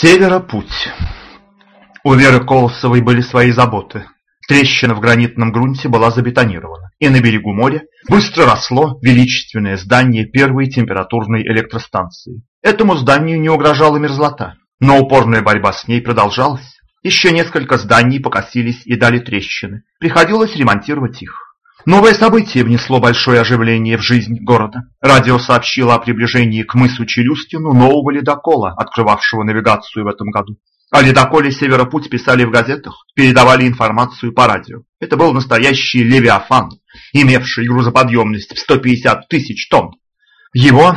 Северо-путь. У Веры Колосовой были свои заботы. Трещина в гранитном грунте была забетонирована, и на берегу моря быстро росло величественное здание первой температурной электростанции. Этому зданию не угрожала мерзлота, но упорная борьба с ней продолжалась. Еще несколько зданий покосились и дали трещины. Приходилось ремонтировать их. Новое событие внесло большое оживление в жизнь города. Радио сообщило о приближении к мысу Челюстину нового ледокола, открывавшего навигацию в этом году. О ледоколе «Северопуть» писали в газетах, передавали информацию по радио. Это был настоящий «Левиафан», имевший грузоподъемность в 150 тысяч тонн. Его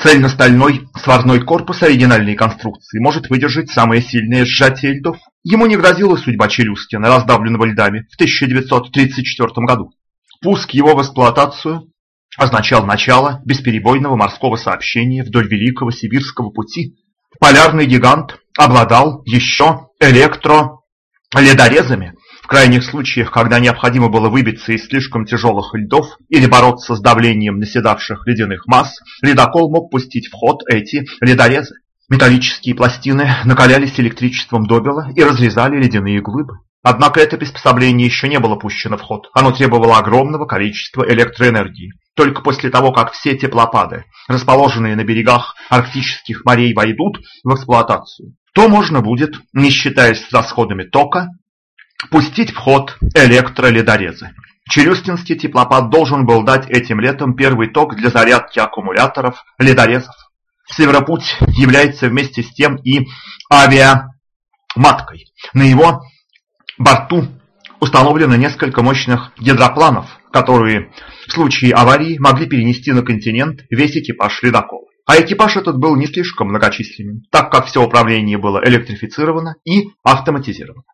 Цельностальной сварной корпус оригинальной конструкции может выдержать самое сильное сжатие льдов. Ему не грозила судьба Челюскина, раздавленного льдами в 1934 году. Пуск его в эксплуатацию означал начало бесперебойного морского сообщения вдоль Великого Сибирского пути. Полярный гигант обладал еще электроледорезами, в крайних случаях, когда необходимо было выбиться из слишком тяжелых льдов или бороться с давлением наседавших ледяных масс, ледокол мог пустить в ход эти ледорезы. Металлические пластины накалялись электричеством добела и разрезали ледяные глыбы. Однако это приспособление еще не было пущено в ход. Оно требовало огромного количества электроэнергии. Только после того, как все теплопады, расположенные на берегах арктических морей, войдут в эксплуатацию, то можно будет, не считаясь с расходами тока, пустить в ход электроледорезы. Челюстинский теплопад должен был дать этим летом первый ток для зарядки аккумуляторов ледорезов. Северопуть является вместе с тем и авиаматкой. На его борту установлено несколько мощных гидропланов, которые в случае аварии могли перенести на континент весь экипаж ледокола. А экипаж этот был не слишком многочисленным, так как все управление было электрифицировано и автоматизировано.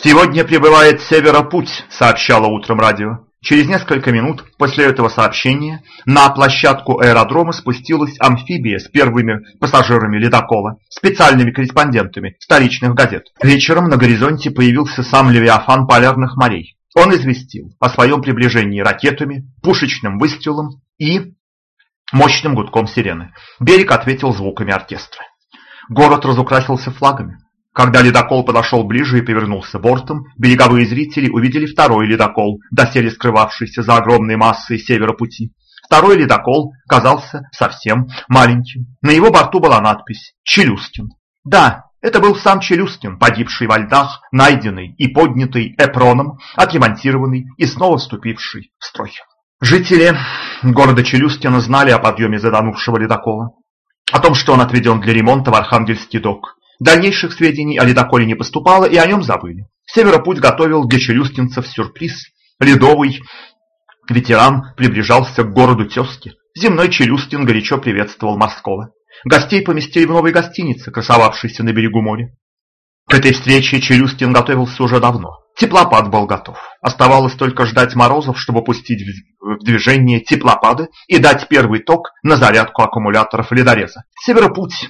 «Сегодня прибывает Северопуть», — сообщало утром радио. Через несколько минут после этого сообщения на площадку аэродрома спустилась амфибия с первыми пассажирами ледокола, специальными корреспондентами столичных газет. Вечером на горизонте появился сам Левиафан полярных морей. Он известил о своем приближении ракетами, пушечным выстрелом и мощным гудком сирены. Берег ответил звуками оркестра. Город разукрасился флагами. Когда ледокол подошел ближе и повернулся бортом, береговые зрители увидели второй ледокол, доселе скрывавшийся за огромной массой севера пути. Второй ледокол казался совсем маленьким. На его борту была надпись «Челюстин». Да, это был сам Челюстин, погибший во льдах, найденный и поднятый Эпроном, отремонтированный и снова вступивший в строй. Жители города Челюстина знали о подъеме затонувшего ледокола, о том, что он отведен для ремонта в Архангельский док. Дальнейших сведений о ледоколе не поступало, и о нем забыли. Северопуть готовил для челюстинцев сюрприз. Ледовый ветеран приближался к городу тезки. Земной Челюстин горячо приветствовал морского. Гостей поместили в новой гостинице, красовавшейся на берегу моря. К этой встрече Челюстин готовился уже давно. Теплопад был готов. Оставалось только ждать морозов, чтобы пустить в движение теплопады и дать первый ток на зарядку аккумуляторов ледореза. Северопуть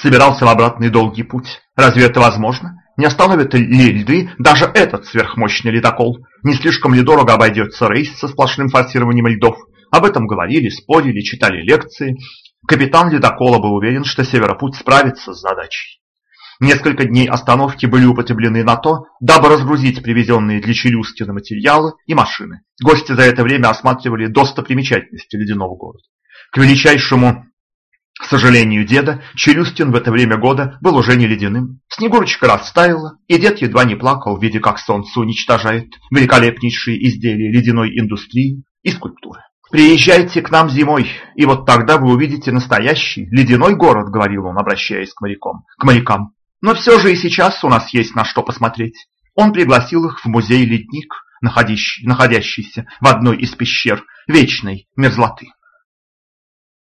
собирался в обратный долгий путь. Разве это возможно? Не остановят ли льды даже этот сверхмощный ледокол? Не слишком ли дорого обойдется рейс со сплошным форсированием льдов? Об этом говорили, спорили, читали лекции. Капитан ледокола был уверен, что Северопуть справится с задачей. Несколько дней остановки были употреблены на то, дабы разгрузить привезенные для Челюскина материалы и машины. Гости за это время осматривали достопримечательности ледяного города. К величайшему к сожалению деда, Челюстин в это время года был уже не ледяным. Снегурочка растаяла, и дед едва не плакал, видя, как солнце уничтожает великолепнейшие изделия ледяной индустрии и скульптуры. «Приезжайте к нам зимой, и вот тогда вы увидите настоящий ледяной город», — говорил он, обращаясь к морякам. К морякам. «Но все же и сейчас у нас есть на что посмотреть». Он пригласил их в музей «Ледник», находящийся в одной из пещер вечной мерзлоты.